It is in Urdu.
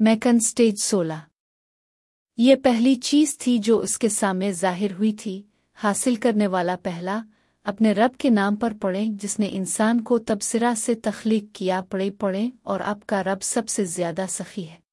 میکن سٹیج سولہ۔ یہ پہلی چیز تھی جو اس کے سامنے ظاہر ہوئی تھی، حاصل کرنے والا پہلا، اپنے رب کے نام پر پڑھیں جس نے انسان کو تبصرہ سے تخلیق کیا پڑے پڑھیں، اور اب کا رب سب سے زیادہ سخی ہے۔